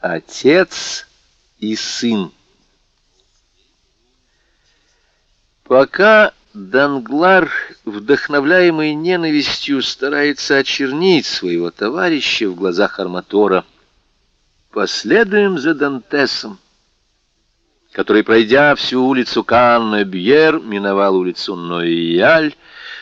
Отец и сын. Пока Данглар, вдохновляемый ненавистью, старается очернить своего товарища в глазах Арматора, последуем за Дантесом, который, пройдя всю улицу Канна-Бьер, миновал улицу Ноияль,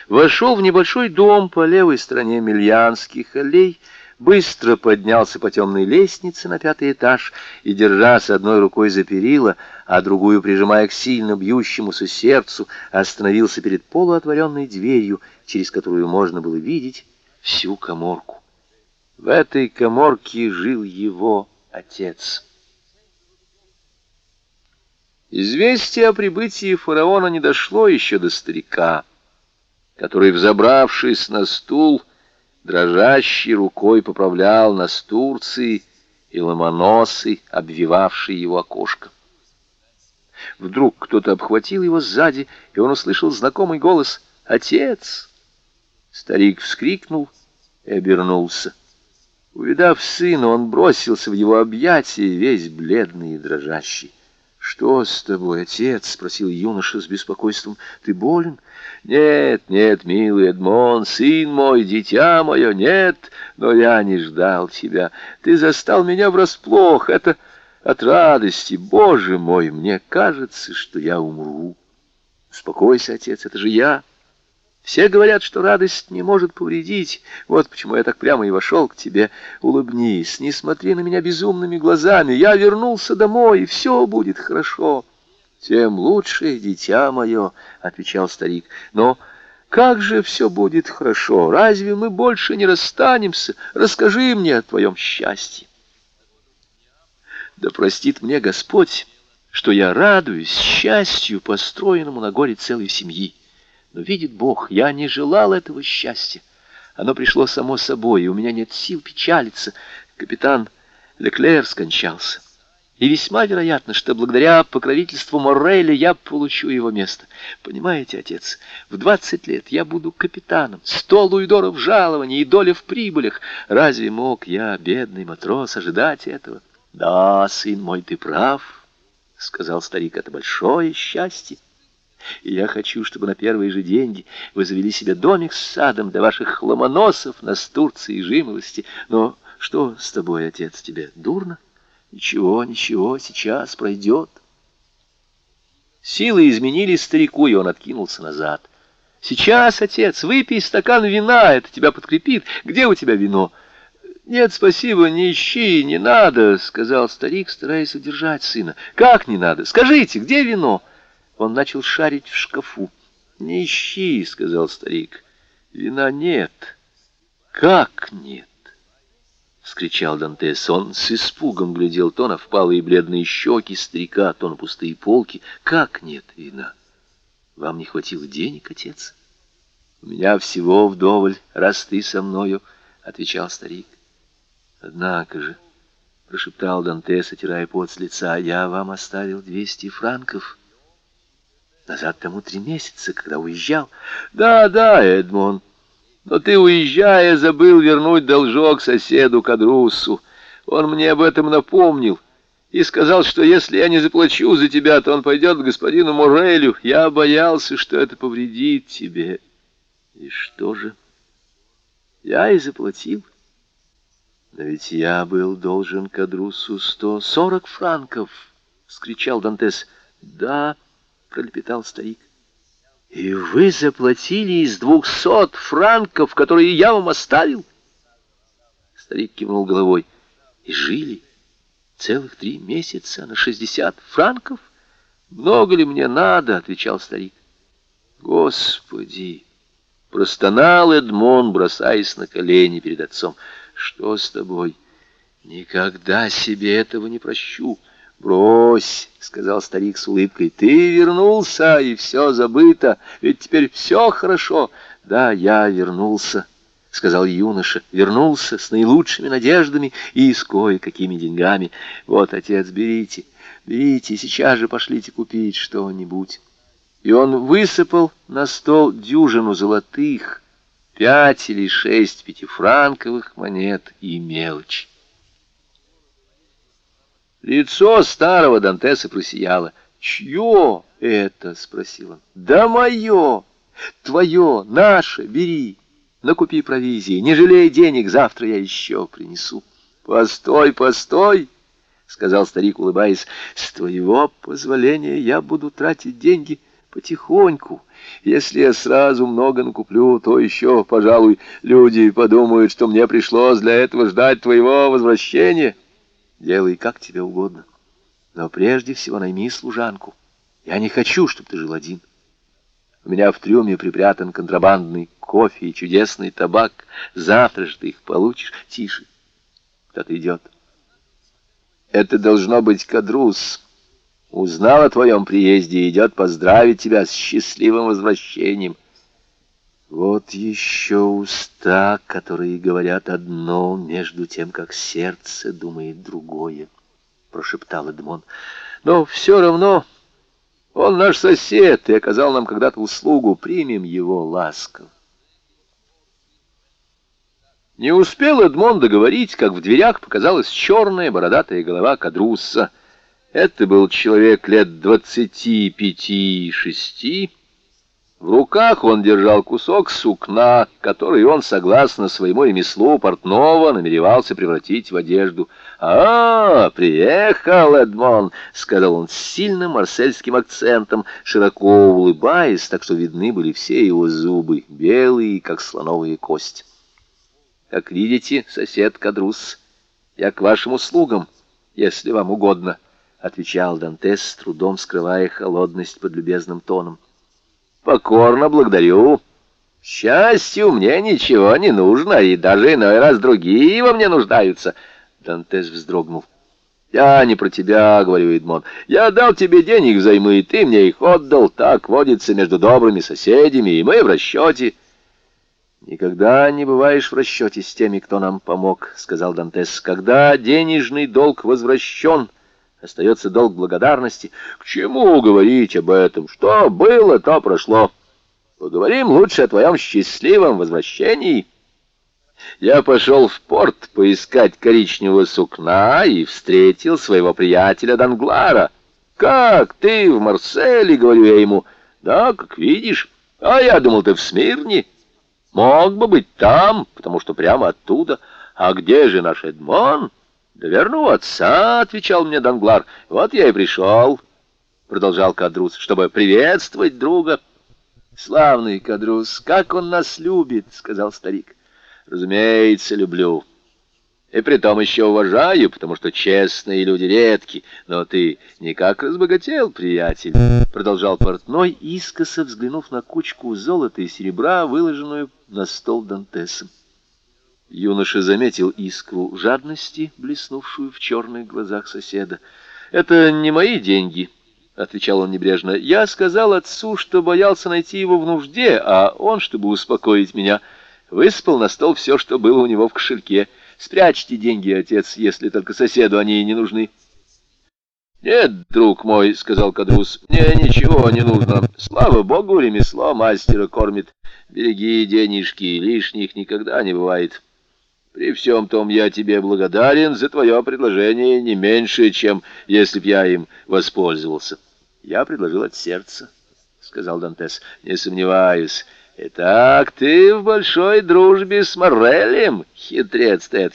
вошел в небольшой дом по левой стороне Мильянских аллей, быстро поднялся по темной лестнице на пятый этаж и, держась одной рукой за перила, а другую прижимая к сильно бьющемуся сердцу, остановился перед полуотворенной дверью, через которую можно было видеть всю коморку. В этой коморке жил его отец. Известие о прибытии фараона не дошло еще до старика, который, взобравшись на стул, дрожащей рукой поправлял настурции и ломоносы, обвивавшие его окошко. Вдруг кто-то обхватил его сзади, и он услышал знакомый голос «Отец!». Старик вскрикнул и обернулся. Увидав сына, он бросился в его объятия, весь бледный и дрожащий. «Что с тобой, отец?» — спросил юноша с беспокойством. «Ты болен?» «Нет, нет, милый Эдмон, сын мой, дитя мое, нет, но я не ждал тебя. Ты застал меня врасплох, это от радости, Боже мой, мне кажется, что я умру». «Успокойся, отец, это же я». Все говорят, что радость не может повредить. Вот почему я так прямо и вошел к тебе. Улыбнись, не смотри на меня безумными глазами. Я вернулся домой, и все будет хорошо. Тем лучше, дитя мое, — отвечал старик. Но как же все будет хорошо? Разве мы больше не расстанемся? Расскажи мне о твоем счастье. Да простит мне Господь, что я радуюсь счастью, построенному на горе целой семьи. Но видит Бог, я не желал этого счастья. Оно пришло само собой, и у меня нет сил печалиться. Капитан Леклер скончался. И весьма вероятно, что благодаря покровительству Моррелли я получу его место. Понимаете, отец, в двадцать лет я буду капитаном, сто луидоров жалований и доля в прибылях. Разве мог я, бедный матрос, ожидать этого? Да, сын мой, ты прав, — сказал старик, — это большое счастье. И я хочу, чтобы на первые же деньги вы завели себе домик с садом для ваших хломоносов, настурции и жимолости. Но что с тобой, отец, тебе дурно? Ничего, ничего, сейчас пройдет. Силы изменили старику, и он откинулся назад. Сейчас, отец, выпей стакан вина, это тебя подкрепит. Где у тебя вино? Нет, спасибо, не ищи, не надо, сказал старик, стараясь удержать сына. Как не надо? Скажите, где вино? — он начал шарить в шкафу. «Не ищи», — сказал старик. «Вина нет». «Как нет?» — вскричал Дантес. Он с испугом глядел то на впалые бледные щеки старика, то на пустые полки. «Как нет вина? Вам не хватило денег, отец?» «У меня всего вдоволь, раз ты со мною», — отвечал старик. «Однако же», — прошептал Дантес, отирая пот с лица, — «я вам оставил двести франков». Назад тому три месяца, когда уезжал. Да, да, Эдмон, но ты, уезжая, забыл вернуть должок соседу Кадрусу. Он мне об этом напомнил и сказал, что если я не заплачу за тебя, то он пойдет к господину Морелю. Я боялся, что это повредит тебе. И что же? Я и заплатил. Но ведь я был должен Кадрусу сто сорок франков, — вскричал Дантес. Да, — пролепетал старик. «И вы заплатили из двухсот франков, которые я вам оставил?» Старик кивнул головой. «И жили целых три месяца на шестьдесят франков? Много ли мне надо?» — отвечал старик. «Господи!» — простонал Эдмон, бросаясь на колени перед отцом. «Что с тобой? Никогда себе этого не прощу!» «Брось», — сказал старик с улыбкой, — «ты вернулся, и все забыто, ведь теперь все хорошо». «Да, я вернулся», — сказал юноша, — «вернулся с наилучшими надеждами и с кое-какими деньгами. Вот, отец, берите, берите, сейчас же пошлите купить что-нибудь». И он высыпал на стол дюжину золотых, пять или шесть пятифранковых монет и мелочь. Лицо старого Дантеса просияло. «Чье это?» — спросил он. «Да мое! Твое, наше, бери, накупи провизии, не жалей денег, завтра я еще принесу». «Постой, постой!» — сказал старик, улыбаясь. «С твоего позволения я буду тратить деньги потихоньку. Если я сразу много накуплю, то еще, пожалуй, люди подумают, что мне пришлось для этого ждать твоего возвращения. Делай как тебе угодно, но прежде всего найми служанку. Я не хочу, чтобы ты жил один». У меня в трюме припрятан контрабандный кофе и чудесный табак. Завтра же ты их получишь. Тише. Кто-то идет. Это должно быть Кадрус. Узнал о твоем приезде и идет поздравить тебя с счастливым возвращением. Вот еще уста, которые говорят одно, между тем, как сердце думает другое, — прошептал Эдмон. Но все равно он наш сосед и оказал нам когда-то услугу, примем его ласково. Не успел Эдмон договорить, как в дверях показалась черная бородатая голова Кадрусса. Это был человек лет двадцати пяти-шести. В руках он держал кусок сукна, который он, согласно своему ремеслу портного, намеревался превратить в одежду. «А, приехал Эдмон!» — сказал он с сильным марсельским акцентом, широко улыбаясь, так что видны были все его зубы, белые, как слоновые кости. Как видите, сосед Кадрус, я к вашим услугам, если вам угодно, — отвечал Дантес, с трудом скрывая холодность под любезным тоном. Покорно благодарю. Счастью, мне ничего не нужно, и даже иной раз другие во мне нуждаются. Дантес вздрогнул. «Я не про тебя, — говорю, Эдмон. Я дал тебе денег взаймы, и ты мне их отдал. Так водится между добрыми соседями, и мы в расчете». «Никогда не бываешь в расчете с теми, кто нам помог», — сказал Дантес. «Когда денежный долг возвращен, остается долг благодарности. К чему говорить об этом? Что было, то прошло. Поговорим лучше о твоем счастливом возвращении». Я пошел в порт поискать коричневого сукна и встретил своего приятеля Данглара. «Как ты в Марселе?» — говорю я ему. «Да, как видишь. А я думал, ты в Смирне». Мог бы быть там, потому что прямо оттуда. А где же наш Эдмон? Да верну отца, отвечал мне Данглар. Вот я и пришел, продолжал Кадрус, чтобы приветствовать друга. Славный Кадрус, как он нас любит, сказал старик. Разумеется, люблю. И притом еще уважаю, потому что честные люди редки. Но ты никак разбогател, приятель, — продолжал портной, искоса взглянув на кучку золота и серебра, выложенную на стол Дантесом. Юноша заметил искру жадности, блеснувшую в черных глазах соседа. «Это не мои деньги», — отвечал он небрежно. «Я сказал отцу, что боялся найти его в нужде, а он, чтобы успокоить меня, выспал на стол все, что было у него в кошельке». Спрячьте деньги, отец, если только соседу они не нужны. «Нет, друг мой», — сказал Кадрус, — «мне ничего не нужно. Слава богу, ремесло мастера кормит. Береги денежки, лишних никогда не бывает. При всем том я тебе благодарен за твое предложение не меньше, чем если б я им воспользовался». «Я предложил от сердца», — сказал Дантес. «Не сомневаюсь». «Итак, ты в большой дружбе с Моррелем, хитрец ты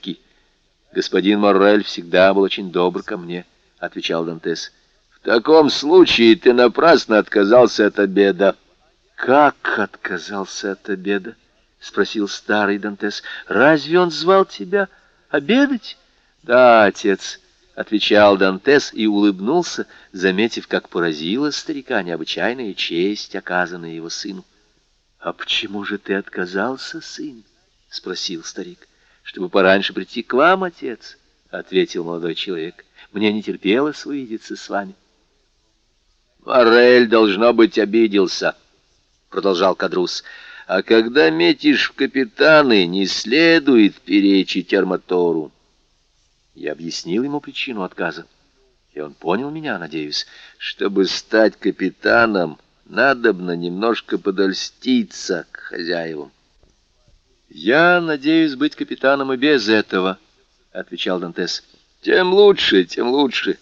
«Господин Моррель всегда был очень добр ко мне», — отвечал Дантес. «В таком случае ты напрасно отказался от обеда». «Как отказался от обеда?» — спросил старый Дантес. «Разве он звал тебя обедать?» «Да, отец», — отвечал Дантес и улыбнулся, заметив, как поразила старика необычайная честь, оказанная его сыну. «А почему же ты отказался, сын?» — спросил старик. «Чтобы пораньше прийти к вам, отец», — ответил молодой человек. «Мне не терпелось увидеться с вами». «Морель, должно быть, обиделся», — продолжал Кадрус. «А когда метишь в капитаны, не следует перечить арматору». Я объяснил ему причину отказа, и он понял меня, надеюсь. Чтобы стать капитаном, надобно немножко подольститься к хозяевам. «Я надеюсь быть капитаном и без этого», — отвечал Дантес. Тем лучше, тем лучше.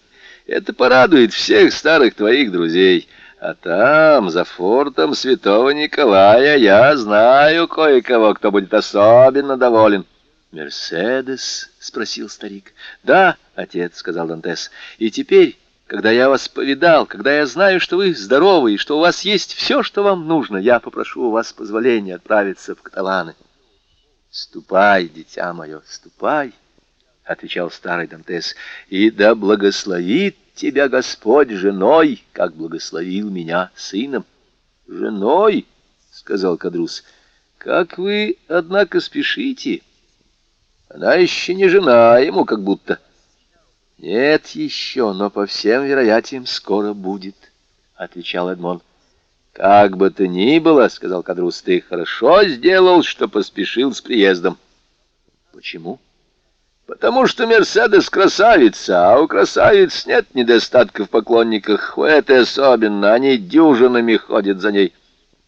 Это порадует всех старых твоих друзей. А там, за фортом святого Николая, я знаю кое-кого, кто будет особенно доволен. «Мерседес?» — спросил старик. «Да, отец», — сказал Дантес. «И теперь, когда я вас повидал, когда я знаю, что вы здоровы и что у вас есть все, что вам нужно, я попрошу у вас позволения отправиться в Каталаны». «Ступай, дитя мое, ступай», — отвечал старый Дантес, — «и да благословит тебя Господь женой, как благословил меня сыном». «Женой?» — сказал Кадрус. «Как вы, однако, спешите?» Она еще не жена ему, как будто. Нет еще, но по всем вероятиям скоро будет, отвечал Эдмон. Как бы то ни было, сказал Кадрус, ты хорошо сделал, что поспешил с приездом. Почему? Потому что Мерседес красавица, а у красавиц нет недостатков в поклонниках. У этой особенно, они дюжинами ходят за ней.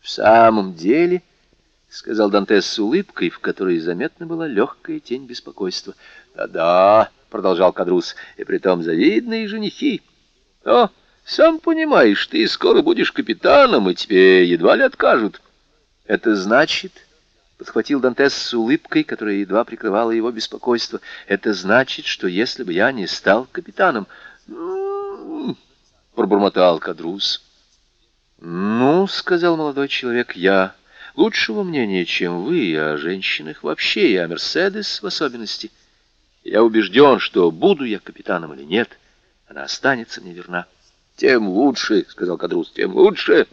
В самом деле... — сказал Дантес с улыбкой, в которой заметна была легкая тень беспокойства. «Да-да», — продолжал Кадрус, — «и притом завидные женихи. О, сам понимаешь, ты скоро будешь капитаном, и тебе едва ли откажут». «Это значит...» — подхватил Дантес с улыбкой, которая едва прикрывала его беспокойство. «Это значит, что если бы я не стал капитаном...» «М-м-м», пробормотал Кадрус. «Ну, — сказал молодой человек, — я лучшего мнения, чем вы, о женщинах вообще, и о Мерседес в особенности. Я убежден, что буду я капитаном или нет, она останется мне верна. Тем лучше, — сказал Кадрус, — тем лучше.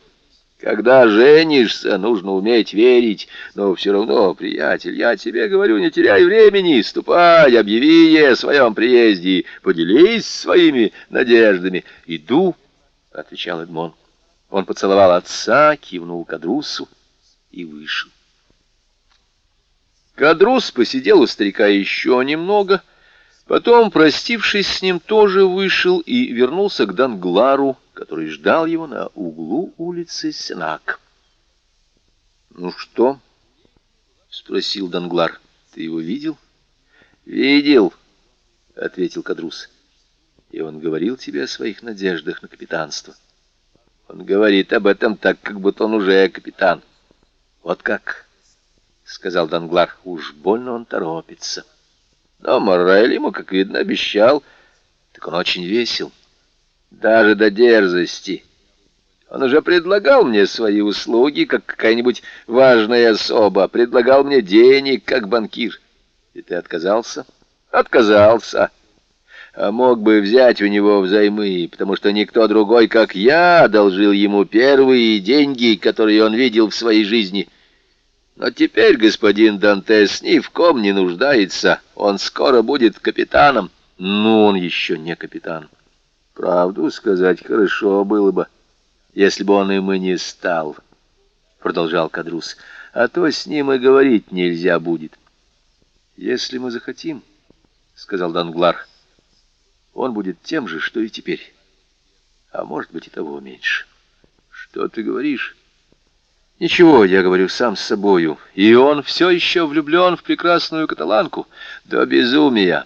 Когда женишься, нужно уметь верить, но все равно, приятель, я тебе говорю, не теряй времени, ступай, объяви ей о своем приезде, поделись своими надеждами. Иду, — отвечал Эдмон. Он поцеловал отца, кивнул Кадрусу и вышел. Кадрус посидел у старика еще немного, потом, простившись с ним, тоже вышел и вернулся к Данглару, который ждал его на углу улицы Сенак. «Ну что?» — спросил Данглар. «Ты его видел?» «Видел», — ответил Кадрус. «И он говорил тебе о своих надеждах на капитанство?» «Он говорит об этом так, как будто он уже капитан». «Вот как?» — сказал Данглар. «Уж больно он торопится». Но Моррель ему, как видно, обещал. Так он очень весел. Даже до дерзости. Он уже предлагал мне свои услуги, как какая-нибудь важная особа. Предлагал мне денег, как банкир. И ты отказался? Отказался. А мог бы взять у него взаймы, потому что никто другой, как я, одолжил ему первые деньги, которые он видел в своей жизни. Но теперь господин Дантес ни в ком не нуждается. Он скоро будет капитаном. Ну, он еще не капитан. Правду сказать хорошо было бы, если бы он им и не стал, — продолжал Кадрус. А то с ним и говорить нельзя будет. Если мы захотим, — сказал Данглар, — он будет тем же, что и теперь. А может быть и того меньше. Что ты говоришь? Ничего, я говорю сам с собою. И он все еще влюблен в прекрасную каталанку. До безумия.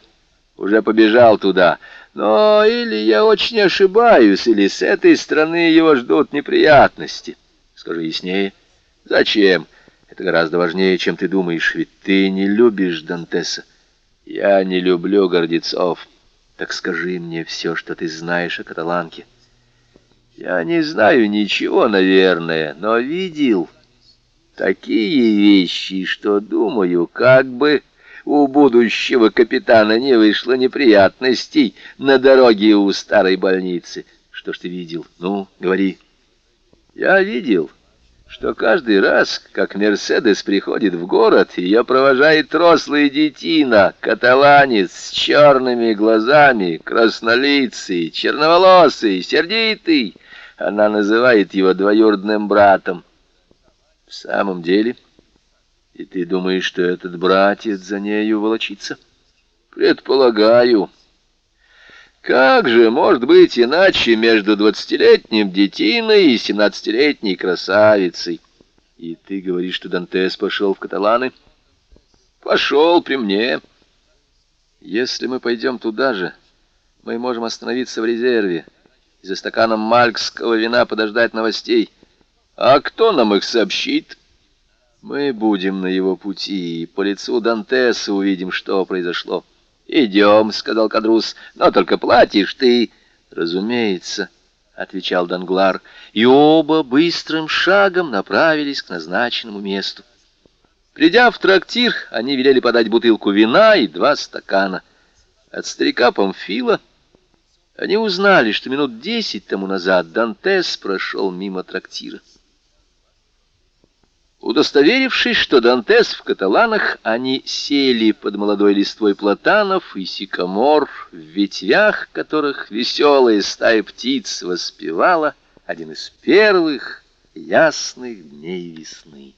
Уже побежал туда. Но или я очень ошибаюсь, или с этой стороны его ждут неприятности. Скажи яснее. Зачем? Это гораздо важнее, чем ты думаешь, ведь ты не любишь Дантеса. Я не люблю гордецов. Так скажи мне все, что ты знаешь о каталанке. Я не знаю ничего, наверное, но видел такие вещи, что, думаю, как бы у будущего капитана не вышло неприятностей на дороге у старой больницы. Что ж ты видел? Ну, говори. Я видел что каждый раз, как Мерседес приходит в город, ее провожает рослый детина, каталанец с черными глазами, краснолицый, черноволосый, сердитый. Она называет его двоюродным братом. В самом деле? И ты думаешь, что этот братец за нею волочится? Предполагаю. Как же может быть иначе между двадцатилетним детиной и семнадцатилетней красавицей? И ты говоришь, что Дантес пошел в Каталаны? Пошел при мне. Если мы пойдем туда же, Мы можем остановиться в резерве и за стаканом мальгского вина подождать новостей. А кто нам их сообщит? Мы будем на его пути, и по лицу Дантеса увидим, что произошло. «Идем», — сказал Кадрус, — «но только платишь ты». «Разумеется», — отвечал Данглар, и оба быстрым шагом направились к назначенному месту. Придя в трактир, они велели подать бутылку вина и два стакана. От старика Памфила они узнали, что минут десять тому назад Дантес прошел мимо трактира. Удостоверившись, что Дантес в каталанах, они сели под молодой листвой платанов и сикамор, в ветвях которых веселая стая птиц воспевала один из первых ясных дней весны.